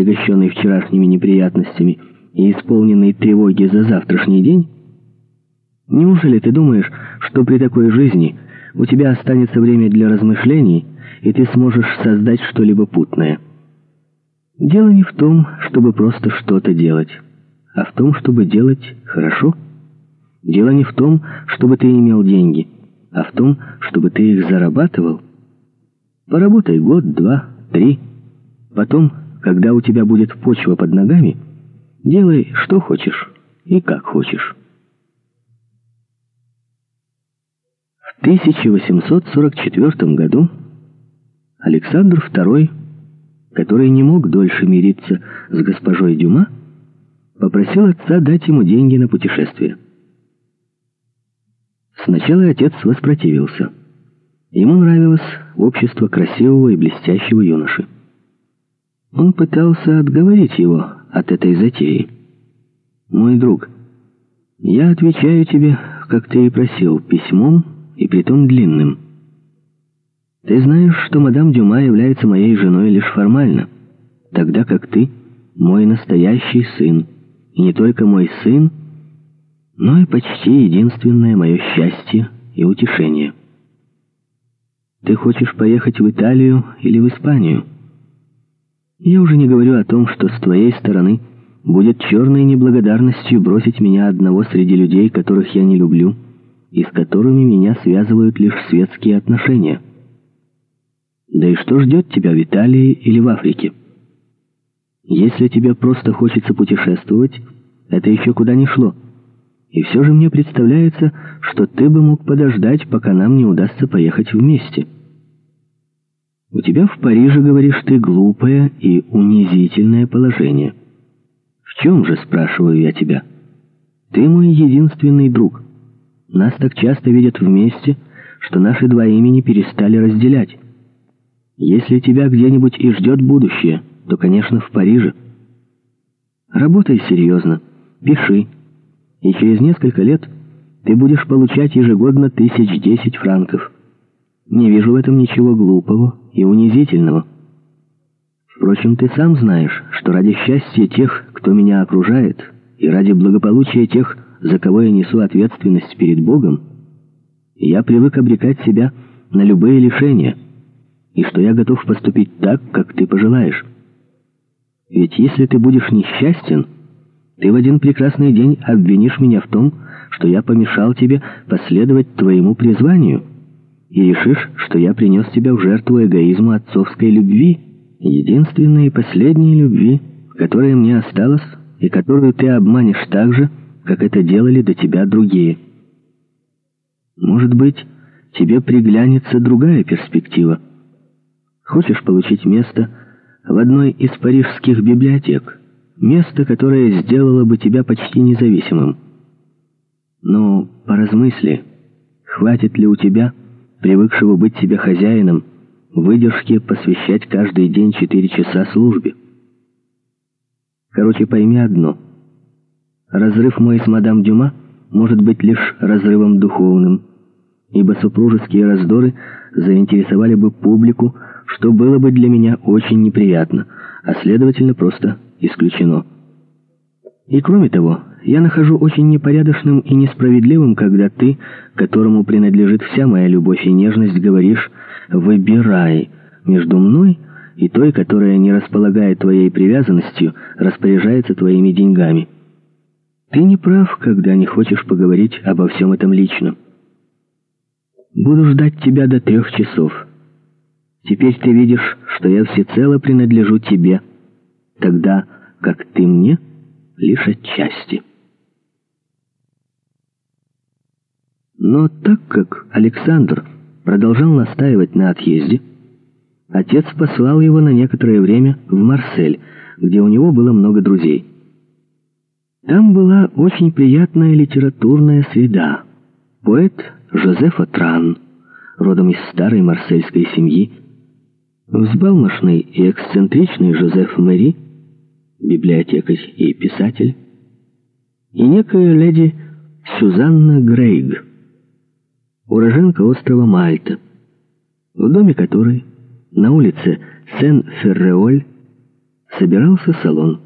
отягощенный вчерашними неприятностями и исполненный тревоги за завтрашний день? Неужели ты думаешь, что при такой жизни у тебя останется время для размышлений, и ты сможешь создать что-либо путное? Дело не в том, чтобы просто что-то делать, а в том, чтобы делать хорошо. Дело не в том, чтобы ты имел деньги, а в том, чтобы ты их зарабатывал. Поработай год, два, три. Потом, когда у тебя будет почва под ногами, делай, что хочешь и как хочешь. В 1844 году Александр II, который не мог дольше мириться с госпожой Дюма, попросил отца дать ему деньги на путешествие. Сначала отец воспротивился. Ему нравилось общество красивого и блестящего юноши. Он пытался отговорить его от этой затеи. «Мой друг, я отвечаю тебе, как ты и просил, письмом, и притом длинным. Ты знаешь, что мадам Дюма является моей женой лишь формально, тогда как ты — мой настоящий сын, и не только мой сын, но и почти единственное мое счастье и утешение». Ты хочешь поехать в Италию или в Испанию? Я уже не говорю о том, что с твоей стороны будет черной неблагодарностью бросить меня одного среди людей, которых я не люблю, и с которыми меня связывают лишь светские отношения. Да и что ждет тебя в Италии или в Африке? Если тебе просто хочется путешествовать, это еще куда ни шло. И все же мне представляется, что ты бы мог подождать, пока нам не удастся поехать вместе. У тебя в Париже, говоришь ты, глупое и унизительное положение. В чем же, спрашиваю я тебя? Ты мой единственный друг. Нас так часто видят вместе, что наши два имени перестали разделять. Если тебя где-нибудь и ждет будущее, то, конечно, в Париже. Работай серьезно, пиши, и через несколько лет ты будешь получать ежегодно тысяч десять франков. Не вижу в этом ничего глупого и унизительного. Впрочем, ты сам знаешь, что ради счастья тех, кто меня окружает, и ради благополучия тех, за кого я несу ответственность перед Богом, я привык обрекать себя на любые лишения, и что я готов поступить так, как ты пожелаешь. Ведь если ты будешь несчастен, ты в один прекрасный день обвинишь меня в том, что я помешал тебе последовать твоему призванию, и решишь, что я принес тебя в жертву эгоизму отцовской любви, единственной и последней любви, которая мне осталась, и которую ты обманешь так же, как это делали до тебя другие. Может быть, тебе приглянется другая перспектива. Хочешь получить место в одной из парижских библиотек, Место, которое сделало бы тебя почти независимым. Но поразмысли, хватит ли у тебя, привыкшего быть себе хозяином, выдержки посвящать каждый день четыре часа службе? Короче, пойми одно. Разрыв мой с мадам Дюма может быть лишь разрывом духовным, ибо супружеские раздоры заинтересовали бы публику, что было бы для меня очень неприятно, а следовательно просто исключено. И кроме того, я нахожу очень непорядочным и несправедливым, когда ты, которому принадлежит вся моя любовь и нежность, говоришь «выбирай» между мной и той, которая, не располагая твоей привязанностью, распоряжается твоими деньгами. Ты не прав, когда не хочешь поговорить обо всем этом лично. Буду ждать тебя до трех часов. Теперь ты видишь, что я всецело принадлежу тебе» тогда как ты мне лишь отчасти. Но так как Александр продолжал настаивать на отъезде, отец послал его на некоторое время в Марсель, где у него было много друзей. Там была очень приятная литературная среда. Поэт Жозеф Атран, родом из старой марсельской семьи, взбалмошный и эксцентричный Жозеф Мэри — библиотекарь и писатель, и некая леди Сюзанна Грейг, уроженка острова Мальта, в доме которой на улице Сен-Ферреоль собирался салон.